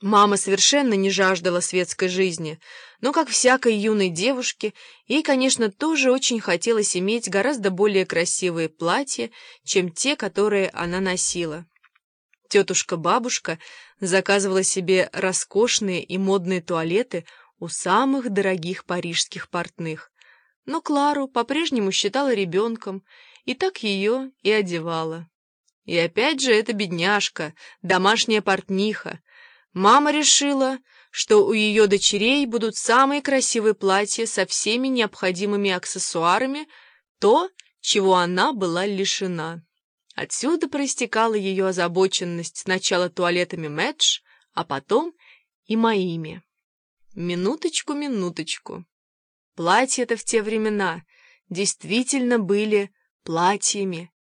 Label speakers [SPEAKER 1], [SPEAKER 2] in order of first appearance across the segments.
[SPEAKER 1] Мама совершенно не жаждала светской жизни, но, как всякой юной девушке, ей, конечно, тоже очень хотелось иметь гораздо более красивые платья, чем те, которые она носила. Тетушка-бабушка заказывала себе роскошные и модные туалеты у самых дорогих парижских портных, но Клару по-прежнему считала ребенком и так ее и одевала. И опять же эта бедняжка, домашняя портниха, Мама решила, что у ее дочерей будут самые красивые платья со всеми необходимыми аксессуарами, то, чего она была лишена. Отсюда проистекала ее озабоченность сначала туалетами Мэтч, а потом и моими. Минуточку, минуточку. Платья-то в те времена действительно были платьями.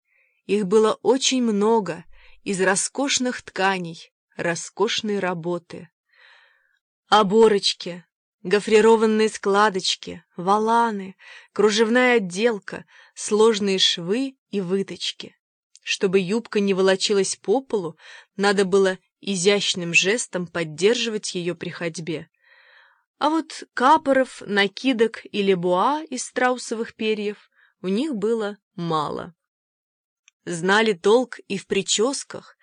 [SPEAKER 1] Их было очень много, из роскошных тканей, роскошной работы. Оборочки, гофрированные складочки, валаны, кружевная отделка, сложные швы и выточки. Чтобы юбка не волочилась по полу, надо было изящным жестом поддерживать ее при ходьбе. А вот капоров, накидок или буа из страусовых перьев у них было мало. Знали толк и в прическах,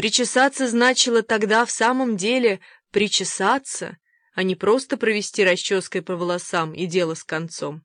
[SPEAKER 1] Причесаться значило тогда в самом деле причесаться, а не просто провести расческой по волосам и дело с концом.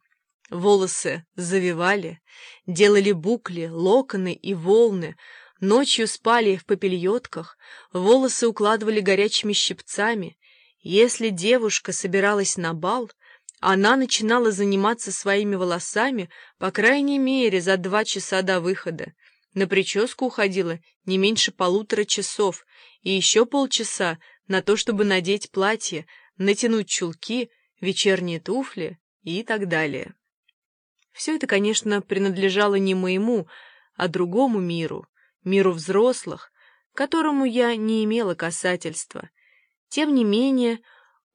[SPEAKER 1] Волосы завивали, делали букли, локоны и волны, ночью спали в попельотках, волосы укладывали горячими щипцами. Если девушка собиралась на бал, она начинала заниматься своими волосами, по крайней мере, за два часа до выхода. На прическу уходило не меньше полутора часов и еще полчаса на то, чтобы надеть платье, натянуть чулки, вечерние туфли и так далее. Все это, конечно, принадлежало не моему, а другому миру, миру взрослых, к которому я не имела касательства. Тем не менее,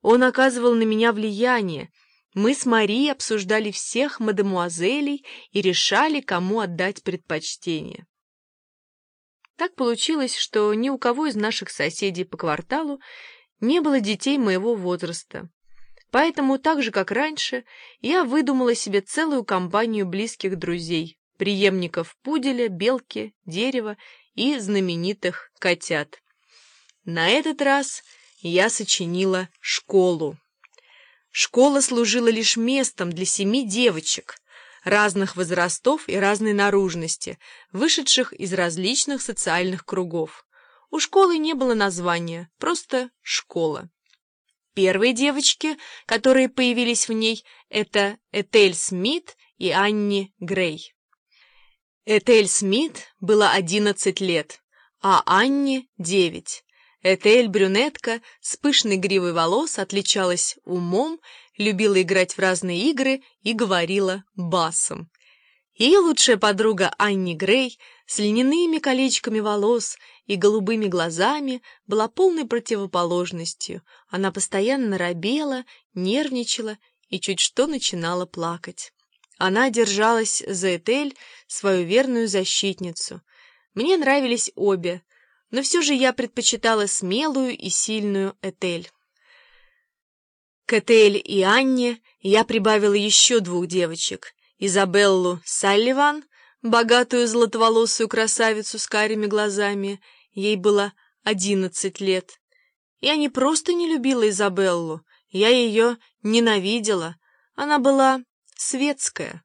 [SPEAKER 1] он оказывал на меня влияние. Мы с Марией обсуждали всех мадемуазелей и решали, кому отдать предпочтение. Так получилось, что ни у кого из наших соседей по кварталу не было детей моего возраста. Поэтому, так же как раньше, я выдумала себе целую компанию близких друзей, преемников пуделя, белки, дерева и знаменитых котят. На этот раз я сочинила школу. Школа служила лишь местом для семи девочек, разных возрастов и разной наружности, вышедших из различных социальных кругов. У школы не было названия, просто «школа». Первые девочки, которые появились в ней, это Этель Смит и Анни Грей. Этель Смит было 11 лет, а Анни — 9. Этель брюнетка с пышной гривой волос отличалась умом любила играть в разные игры и говорила басом. Ее лучшая подруга Анни Грей с льняными колечками волос и голубыми глазами была полной противоположностью. Она постоянно робела, нервничала и чуть что начинала плакать. Она держалась за Этель, свою верную защитницу. Мне нравились обе, но все же я предпочитала смелую и сильную Этель. К Этель и Анне я прибавила еще двух девочек. Изабеллу Салливан, богатую золотоволосую красавицу с карими глазами. Ей было одиннадцать лет. Я не просто не любила Изабеллу, я ее ненавидела. Она была светская.